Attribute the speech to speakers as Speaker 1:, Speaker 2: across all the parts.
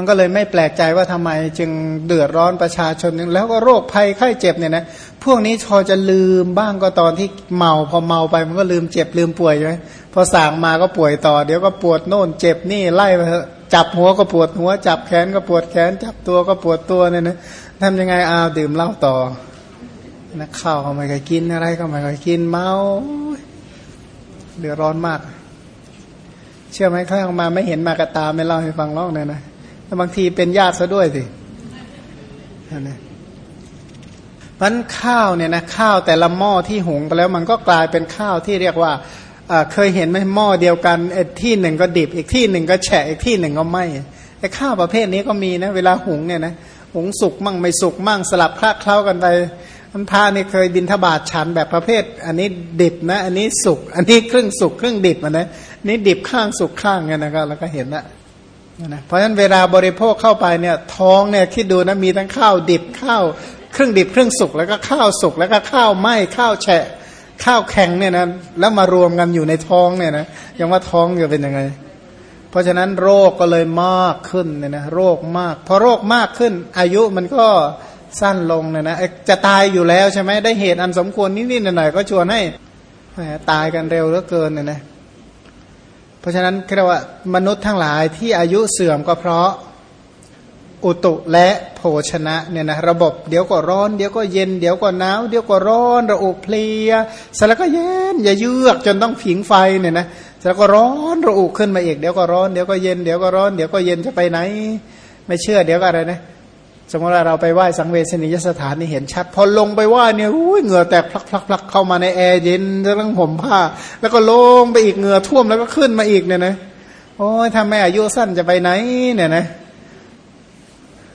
Speaker 1: มันก็เลยไม่แปลกใจว่าทำไมจึงเดือดร้อนประชาชนแล้วก็โรคภัยไข้เจ็บเนี่ยนะพวกนี้พอจะลืมบ้างก็ตอนที่เมาพอเมาไปมันก็ลืมเจ็บลืมป่วยใช่ไหมพอสั่งมาก็ป่วยต่อ เดี๋ยวก็ปวดโน่นเจ็บนี่ไล่ไปจับหัวก็ปวดหัว จับแขนก็ปวดแขน จับตัวก็ปวดตัวเนี่ยนะทำยังไงอ้าวดื่มเหล้าต่อนะข้าวก็ไม่เคยกินอะไรก็ไม่เคยกินเมาเดือดร้อนมาก เชื่อไหมข้างมาไม่เห็นมากระตาไม่เล่าให้ฟังร้องเลยนะ บางทีเป็นญาติซะด้วยสินะมันข้าวเนี่ยนะข้าวแต่ละหม้อที่หุงไปแล้วมันก็กลายเป็นข้าวที่เรียกว่าเคยเห็นไหมหม้อเดียวกันที่หนึ่งก็ดิบ อีกที่หนึ่งก็แฉะอีกที่หนึ่งก็ไหมไอ้ข้าวประเภทนี้ก็มีนะเวลาหุงเนี่ยนะหุงสุกมั่งไม่สุกมั่งสลับคลาเคล้ากันไปอันพาเนี่เคยบินทบาทฉันแบบประเภท อันนี้ดิบนะ อันนี้สุก อันนี้ครึ่งสุกครึ่งดิบนะนี่ดิบข้างสุกข้างเนี่ยนะครับแล้วก็เห็นละนะ เพราะฉะนั้นเวลาบริโภคเข้าไปเนี่ยท้องเนี่ยคิดดูนะมีทั้งข้าวดิบข้าวเครึ่องดิบเครึ่องสุกแล้วก็ข้าวสุกแล้วก็ข้าวไหม้ข้าวแฉะ ข้าวแข็งเนี่ยนะแล้วมารวมกันอยู่ในท้องเนี่ยนะยังว่าท้องจะเป็นยังไง เพราะฉะนั้นโรคก็เลยมากขึ้นเนี่ยนะโรคมากพอโรคมากขึ้น อายุมันก็สั้นลงเนี่ยนะจะตายอยู่แล้วใช่ไหมได้เหตุอันสมควรนิดๆหน่อยๆก็ชวนให้ตายกันเร็วเหลือเกินเนี่ยนะ เพราะฉะนั้นเรียกว่ามนุษย์ทั้งหลายที่อายุเสื่อมก็เพราะอุตุและโภชนะเนี่ยนะระบบเดี๋ยวก็ร้อนเดี๋ยวก็เย็นเดี๋ยวก็หนาวเดี๋ยวก็ร้อนระอุเพลียสแล้วก็เย็นอย่าเยือกจนต้องผิงไฟเนี่ยนะสแล้วก็ร้อนระอุขึ้นมาอีกเดี๋ยวก็ร้อนเดี๋ยวก็เย็นเดี๋ยวก็ร้อนเดี๋ยวก็เย็นจะไปไหน ไม่เชื่อเดี๋ยวก็อะไรนะ สมมติว่าเราไปไหว้สังเวชนียสถานนี่เห็นชัด พอลงไปไหว้เนี่ยอุ้ยเหงื่อแตกพลักพลักพลักเข้ามาในแอร์เย็นจะต้องห่มผ้า แล้วก็ลงไปอีกเหงื่อท่วมแล้วก็ขึ้นมาอีกเนี่ยนะโอ้ยถ้าแม่อายุสั้นจะไปไหนเนี่ยนะ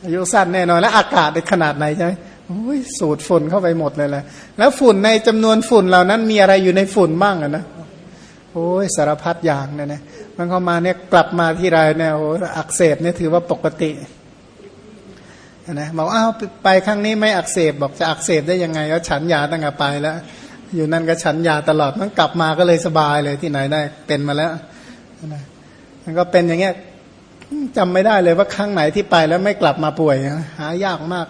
Speaker 1: อายุสั้นแน่นอนแล้วอากาศในขนาดไหนใช่ไหมโอ้ยสูดฝุ่นเข้าไปหมดเลยแหละแล้วฝุ่นในจำนวนฝุ่นเหล่านั้นมีอะไรอยู่ในฝุ่นบ้างอะนะโอ้ยสารพัดอย่างเนี่ยนะมันเข้ามาเนี่ยกลับมาที่ไรเนี่ยโอ้อักเสบเนี่ยถือว่าปกติ นะบอกอ้าวไปครั้งนี้ไม่อักเสบบอกจะอักเสบได้ยังไงก็ฉันยาตั้งแต่ไปแล้ว อยู่นั่นก็ฉันยาตลอดมันกลับมาก็เลยสบายเลยที่ไหนได้เป็นมาแล้วนะมันก็เป็นอย่างเงี้ยจำไม่ได้เลยว่าครั้งไหนที่ไปแล้วไม่กลับมาป่วยหายากมาก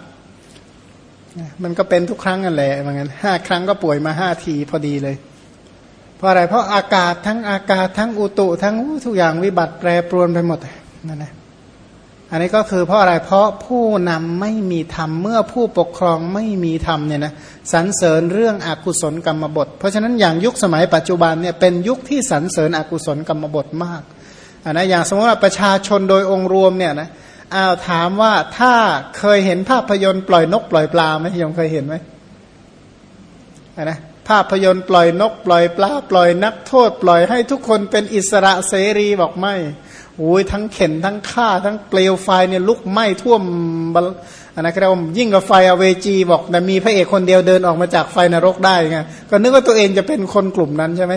Speaker 1: มันก็เป็นทุกครั้งกันแหละเหมือนกันห้าครั้งก็ป่วยมาห้าทีพอดีเลย เพราะอะไรเพราะอากาศทั้งอากาศทั้งอุตุทั้งทุกอย่างวิบัติแปรปรวนไปหมดนั่นแหละ อันนี้ก็คือเพราะอะไรเพราะผู้นำไม่มีธรรมเมื่อผู้ปกครองไม่มีธรรมเนี่ยนะสรรเสริญเรื่องอกุศลกรรมบท เพราะฉะนั้นอย่างยุคสมัยปัจจุบันเนี่ยเป็นยุคที่สรรเสริญอกุศลกรรมบทมากอันนะอย่างสมมติว่าประชาชนโดยองค์รวมเนี่ยนะอ้าวถามว่าถ้าเคยเห็นภาพยนตร์ปล่อยนกปล่อยปลาไหมยังเคยเห็นไหมนะภาพยนตร์ปล่อยนก ปล่อยปลา ปล่อยนักโทษ ปล่อยให้ทุกคนเป็นอิสระเสรีบอกไม่ โอ้ยทั้งเข็นทั้งฆ่าทั้งเปลวไฟเนี่ยลุกไหม้ท่วมอันนั้นเรายิ่งกับไฟอเวจีบอกแต่มีพระเอกคนเดียวเดินออกมาจากไฟนรกได้ไงก็นึกว่าตัวเองจะเป็นคนกลุ่มนั้นใช่ไหม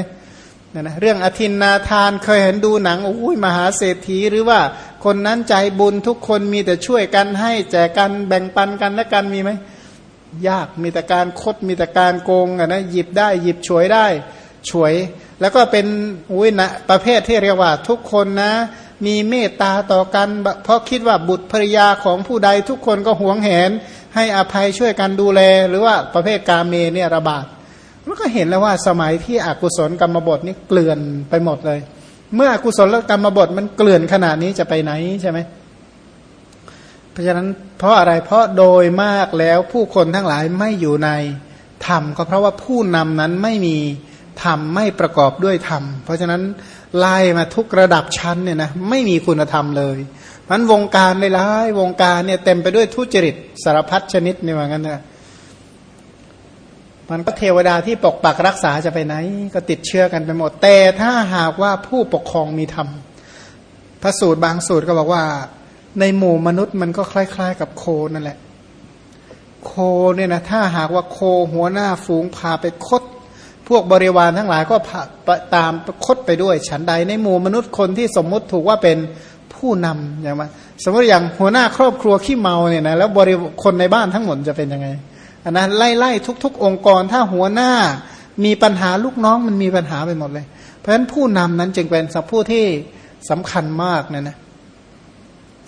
Speaker 1: นะนะเรื่องอธินนาทานเคยเห็นดูหนังโอ้ยมหาเศรษฐีหรือว่าคนนั้นใจบุญทุกคนมีแต่ช่วยกันให้แจกกันแบ่งปันกันและกันมีไหมยากมีแต่การคดมีแต่การโกงอะนะหยิบได้หยิบฉวยได้ฉวย แล้วก็เป็นอุ้ยนะประเภทที่เรียกว่าทุกคนนะ มีเมตตาต่อกัน เพราะคิดว่าบุตรภรยาของผู้ใดทุกคนก็หวงแหน ให้อภัยช่วยกันดูแล หรือว่าประเภทกาเมเนี่ยระบาดมันก็เห็นแล้วว่าสมัยที่อกุศลกรรมบทนี่เกลื่อนไปหมดเลย เมื่ออกุศลกรรมบทมันเกลื่อนขนาดนี้จะไปไหนใช่ไหมเพราะฉะนั้นเพราะอะไรเพราะโดยมากแล้วผู้คนทั้งหลายไม่อยู่ในธรรมก็เพราะว่าผู้นำนั้นไม่มีธรรมไม่ประกอบด้วยธรรมเพราะฉะนั้น ไล่มาทุกระดับชั้นเนี่ยนะไม่มีคุณธรรมเลยมันวงการในร้ายวงการเนี่ยเต็มไปด้วยทุจริตสารพัดชนิดนี่ว่างั้นนะมันก็เทวดาที่ปกปักรักษาจะไปไหน ก็ติดเชื้อกันไปหมด แต่ถ้าหากว่าผู้ปกครองมีธรรมพระสูตรบางสูตรก็บอกว่า ในหมู่มนุษย์มันก็คล้าย ๆ กับโคนั่นแหละ โคเนี่ยนะถ้าหากว่าโคหัวหน้าฝูงพาไปคด พวกบริวารทั้งหลายก็ตามคดไปด้วย ฉันใดในหมู่มนุษย์คนที่สมมุติถูกว่าเป็นผู้นำอย่างมาสมมติอย่างหัวหน้าครอบครัวขี้เมาเนี่ยนะแล้วบริคนในบ้านทั้งหมดจะเป็นยังไงอันนั้นไล่ไล่ทุก ๆ องค์กรถ้าหัวหน้ามีปัญหาลูกน้องมันมีปัญหาไปหมดเลย เพราะฉะนั้นผู้นำนั้นจึงเป็นสัพผู้ที่สำคัญมากเนี่ยนะ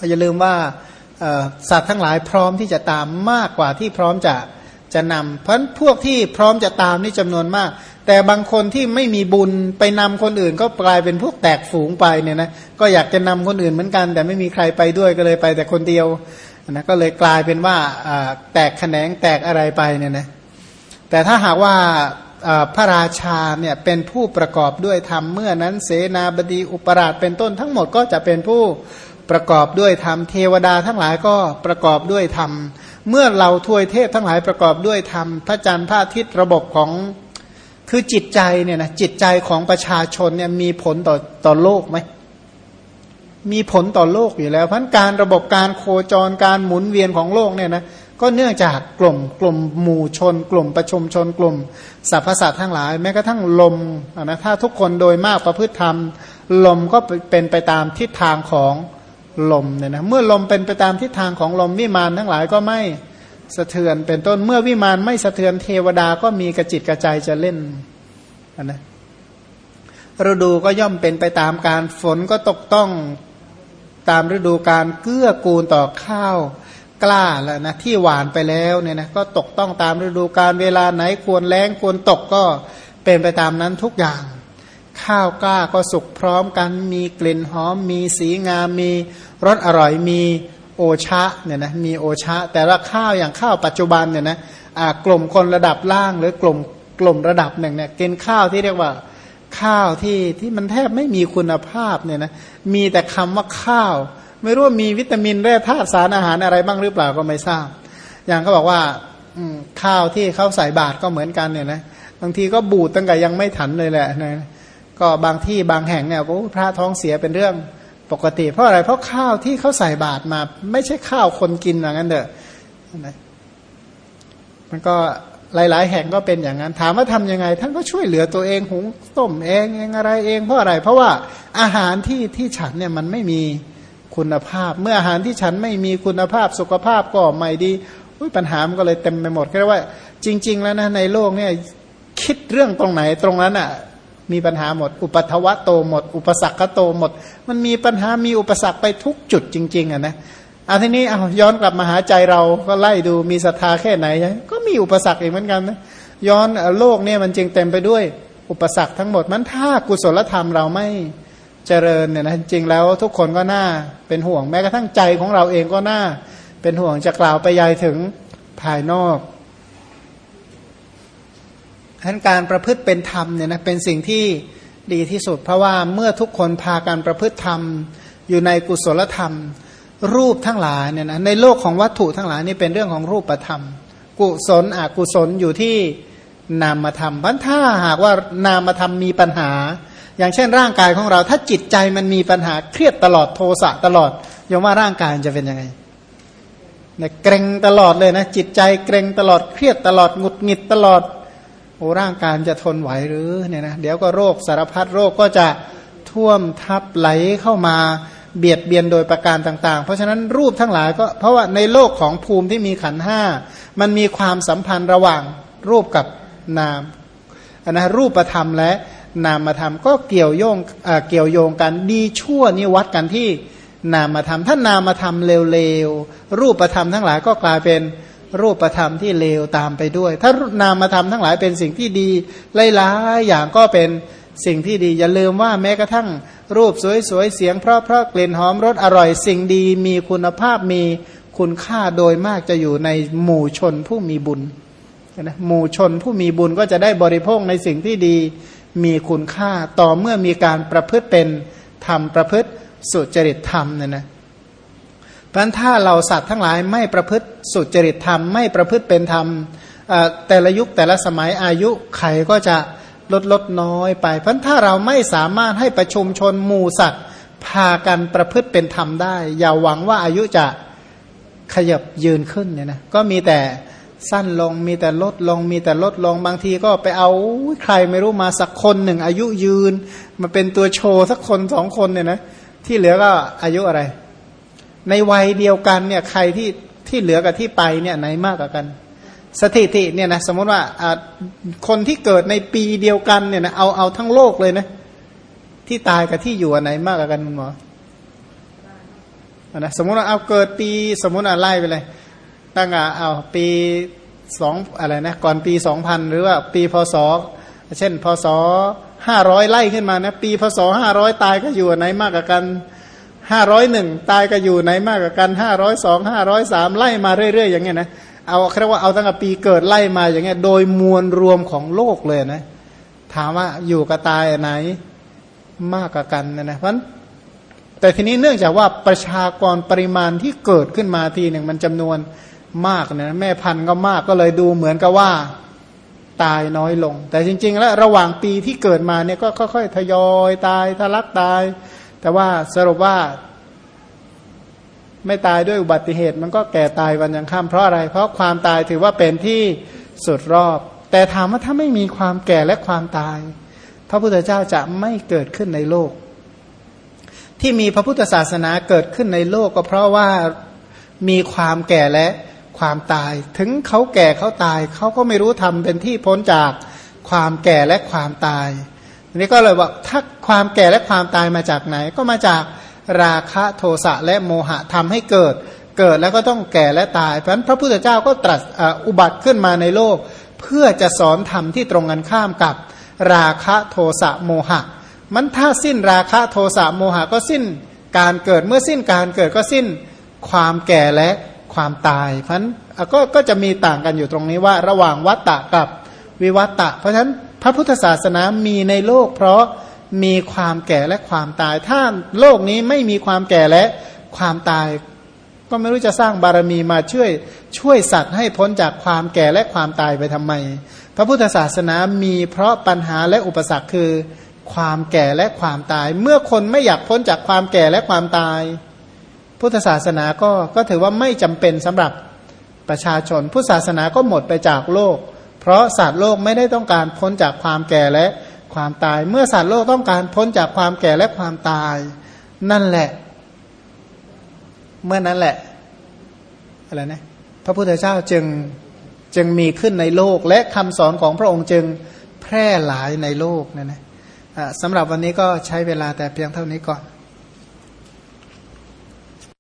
Speaker 1: อย่าลืมว่าสัตว์ทั้งหลายพร้อมที่จะตามมากกว่าที่พร้อมจะ จะนำเพราะพวกที่พร้อมจะตามนี่จำนวนมาก แต่บางคนที่ไม่มีบุญไปนำคนอื่น ก็กลายเป็นพวกแตกฝูงไปเนี่ยนะก็อยากจะนำคนอื่นเหมือนกัน แต่ไม่มีใครไปด้วยก็เลยไปแต่คนเดียวนะก็เลยกลายเป็นว่าแตกแขนงแตกอะไรไปเนี่ยนะแต่ถ้าหากว่าพระราชาเนี่ยเป็นผู้ประกอบด้วยธรรมเมื่อนั้นเสนาบดีอุปราชเป็นต้นทั้งหมดก็จะเป็นผู้ประกอบด้วยธรรมเทวดาทั้งหลายก็ประกอบด้วยธรรม เมื่อเราทวยเทพทั้งหลายประกอบด้วยธรรมพระจันทร์พระอาทิตย์ระบบของคือจิตใจเนี่ยนะจิตใจของประชาชนเนี่ยมีผลต่อต่อโลกไหมมีผลต่อโลกอยู่แล้วเพราะการระบบการโคจรการหมุนเวียนของโลกเนี่ยนะก็เนื่องจากกลุ่มกลุ่มหมู่ชน กลุ่มประชุมชน กลุ่มสรรพสัตว์ทั้งหลาย แม้กระทั่งลมนะถ้าทุกคนโดยมากประพฤติธรรม ลมก็เป็นไปตามทิศทางของ ลมเนี่ยนะเมื่อลมเป็นไปตามทิศทางของลมวิมานทั้งหลายก็ไม่สะเทือน เป็นต้นเมื่อวิมานไม่สะเทือนเทวดาก็มีกระจิตกระใจจะเล่นนะฤดูก็ย่อมเป็นไปตามการฝนก็ตกต้องตามฤดูการเกื้อกูลต่อข้าวกล้าแล้วนะที่หวานไปแล้วเนี่ยนะก็ตกต้องตามฤดูการเวลาไหนควรแรงควรตกก็เป็นไปตามนั้นทุกอย่าง ข้าวกล้าก็สุกพร้อมกันมีกลิ่นหอมมีสีงามมี รสอร่อยมีโอชะเนี่ยนะมีโอชะ แต่ว่าข้าวอย่างข้าวปัจจุบันเนี่ยนะกลุ่มคนระดับล่างหรือกลุ่มกลุ่มระดับหนึ่งเนี่ยกินข้าวที่เรียกว่าข้าวที่ที่มันแทบไม่มีคุณภาพเนี่ยนะมีแต่คำว่าข้าว ไม่รู้ว่ามีวิตามินแร่ธาตุสารอาหารอะไรบ้างหรือเปล่าก็ไม่ทราบ อย่างเขาบอกว่าข้าวที่เขาใส่บาตรก็เหมือนกันเนี่ยนะบางทีก็บูดตั้งแต่ยังไม่ถันเลยแหละนะก็บางที่บางแห่งเนี่ยพระท้องเสียเป็นเรื่อง ปกติเพราะอะไรเพราะข้าวที่เขาใส่บาตรมา ไม่ใช่ข้าวคนกินอย่างนั้นเด้อมันก็หลาย ๆ แห่งก็เป็นอย่างนั้น ถามว่าทํำยังไง ท่านก็ช่วยเหลือตัวเองหุงต้มเองเองอะไรเองเพราะอะไร เพราะว่าอาหารที่ที่ฉันเนี่ยมันไม่มีคุณภาพ เมื่ออาหารที่ฉันไม่มีคุณภาพสุขภาพก็ไม่ดีปัญหามันก็เลยเต็มไปหมดก็เรียกว่า จริง ๆ แล้วนะในโลกเนี่ยคิดเรื่องตรงไหนตรงนั้นอะ มีปัญหาหมด อุปทวะโตหมด อุปสรรคโตหมด มันมีปัญหามีอุปสรรคไปทุกจุดจริง ๆอะนะอาทีนี้เอาย้อนกลับมาหาใจเราก็ไล่ดูมีศรัทธาแค่ไหน ก็มีอุปสรรคอีกเหมือนกันนะย้อนโลกเนี่ยมันจึงเต็มไปด้วย อุปสรรคทั้งหมดมันถ้ากุศลธรรมเราไม่เจริญเนี่ยนะจริงแล้วทุกคนก็น่าเป็นห่วงแม้กระทั่งใจของเราเองก็น่าเป็นห่วงจะกล่าวไปยายถึงภายนอก ฉะนั้นการประพฤติเป็นธรรมเนี่ยนะเป็นสิ่งที่ดีที่สุด เพราะว่าเมื่อทุกคนพาการประพฤติธรรม อยู่ในกุศลธรรม รูปทั้งหลายเนี่ยนะในโลกของวัตถุทั้งหลายนี่เป็นเรื่องของรูปธรรม กุศลอกุศลอยู่ที่นามธรรมพันถ้าหากว่านามธรรมมีปัญหา อย่างเช่นร่างกายของเรา ถ้าจิตใจมันมีปัญหาเครียดตลอดโทสะตลอดยอมว่าร่างกายจะเป็นยังไงเนี่ยเกรงตลอดเลยนะจิตใจเกรงตลอดเครียดตลอดหงุดหงิดตลอด โอ้ร่างกายจะทนไหวหรือเนี่ยนะเดี๋ยวก็โรคสารพัดโรคก็จะท่วมทับไหลเข้ามาเบียดเบียนโดยประการต่าง ๆ เพราะฉะนั้นรูปทั้งหลายก็เพราะว่าในโลกของภูมิที่มีขันห้ามันมีความสัมพันธ์ระหว่างรูปกับนามนนะรูปธรรมและนามธรรมก็เกี่ยวโยงเกี่ยวโยงกันดีชั่วนี่วัดกันที่นามธรรมถ้านามธรรมเลวๆรูปธรรมทั้งหลายก็กลายเป็น รูปธรรมที่เลวตามไปด้วย ถ้านามธรรมทั้งหลายเป็นสิ่งที่ดีหลายๆอย่างก็เป็นสิ่งที่ดี อย่าลืมว่าแม้กระทั่งรูปสวยๆเสียงเพราะเพราะกลิ่นหอมรสอร่อย สิ่งดีมีคุณภาพมีคุณค่าโดยมากจะอยู่ในหมู่ชนผู้มีบุญนะหมู่ชนผู้มีบุญก็จะได้บริโภคในสิ่งที่ดีมีคุณค่าต่อเมื่อมีการประพฤติเป็นธรรมประพฤติสุจริตธรรมเนี่ยนะ เพราะถ้าเราสัตว์ทั้งหลายไม่ประพฤติสุจริตธรรมไม่ประพฤติเป็นธรรมแต่ละยุคแต่ละสมัยอายุไขก็จะลดลดน้อยไป เพราะถ้าเราไม่สามารถให้ประชุมชนหมู่สัตว์พากันประพฤติเป็นธรรมได้ อย่าหวังว่าอายุจะขยับยืนขึ้นเนี่ยนะก็มีแต่สั้นลงมีแต่ลดลงมีแต่ลดลงบางทีก็ไปเอาใครไม่รู้มาสักคนหนึ่งอายุยืน มาเป็นตัวโชว์สักคนสองคนเนี่ยนะที่เหลือก็อายุอะไร ในวัยเดียวกันเนี่ยใครที่ที่เหลือกับที่ไปเนี่ยไหนมากกว่ากัน สถิติเนี่ยนะสมมติว่าคนที่เกิดในปีเดียวกันเนี่ยนะเอาเอาทั้งโลกเลยนะที่ตายกับที่อยู่อันไหนมากกว่ากันคุณหมอนะสมมติว่าเอาเกิดปีสมมติว่าไล่ไปเลย ตั้งอะเอาปีสองอะไรนะก่อนปีสองพันหรือว่าปีพศเช่นพศห้าร้อยไล่ขึ้นมานะปีพศห้าร้อยตายก็อยู่ไหนมากกว่ากัน ห้าร้อยหนึ่งตายก็อยู่ไหนมากกว่ากันห้าร้อยสองห้าร้อยสามไล่มาเรื่อยๆ อย่างเงี้ยนะเอาเรียกว่าเอาตั้งแต่ปีเกิดไล่มาอย่างเงี้ยโดยมวลรวมของโลกเลยนะ ถามว่าอยู่กับตายไหนมากกว่ากันนะนะเพราะแต่ทีนี้เนื่องจากว่าประชากรปริมาณที่เกิดขึ้นมาทีหนึ่งมันจำนวนมากนะแม่พันธุ์ก็มากก็เลยดูเหมือนกับว่าตายน้อยลง แต่จริง ๆ แล้วระหว่างปีที่เกิดมาเนี่ยก็ค่อยๆทยอยตายทะลักตาย แต่ว่าสรุปว่า ไม่ตายด้วยอุบัติเหตุ มันก็แก่ตายวันยังค่ำเพราะอะไร เพราะความตายถือว่าเป็นที่สุดรอบ แต่ถามว่าถ้าไม่มีความแก่และความตาย พระพุทธเจ้าจะไม่เกิดขึ้นในโลก ที่มีพระพุทธศาสนาเกิดขึ้นในโลกก็เพราะว่ามีความแก่และความตาย ถึงเขาแก่เขาตาย เขาก็ไม่รู้ทำเป็นที่พ้นจากความแก่และความตาย นี้ก็เลยว่าถ้าความแก่และความตายมาจากไหน ก็มาจากราคะโทสะและโมหะทำให้เกิด เกิดแล้วก็ต้องแก่และตาย เพราะฉะนั้นพระพุทธเจ้าก็ตรัสอุบัติขึ้นมาในโลก เพื่อจะสอนธรรมที่ตรงกันข้ามกับ ราคะโทสะโมหะ มันถ้าสิ้นราคะโทสะโมหะก็สิ้นการเกิดเมื่อสิ้นการเกิดก็สิ้นความแก่และความตาย เพราะฉะนั้นก็ก็จะมีต่างกันอยู่ตรงนี้ว่าระหว่างวัตตะกับวิวัตตะ เพราะฉะนั้น พระพุทธศาสนามีในโลก เพราะมีความแก่และความตาย ถ้าโลกนี้ไม่มีความแก่และความตาย ก็ไม่รู้จะสร้างบารมีมาช่วยช่วยสัตว์ให้พ้นจากความแก่และความตายไปทำไม พระพุทธศาสนามีเพราะปัญหาและอุปสรรคคือ ความแก่และความตาย เมื่อคนไม่อยากพ้นจากความแก่และความตาย พุทธศาสนาก็ก็ถือว่าไม่จำเป็นสำหรับประชาชน พุทธศาสนาก็หมดไปจากโลก เพราะสัตว์โลกไม่ได้ต้องการพ้นจากความแก่และความตาย เมื่อสัตว์โลกต้องการพ้นจากความแก่และความตาย นั่นแหละ เมื่อนั้นแหละอะไรนะพระพุทธเจ้าจึงจึงมีขึ้นในโลก และคำสอนของพระองค์จึงแพร่หลายในโลกนะนะสำหรับวันนี้ก็ใช้เวลาแต่เพียงเท่านี้ก่อน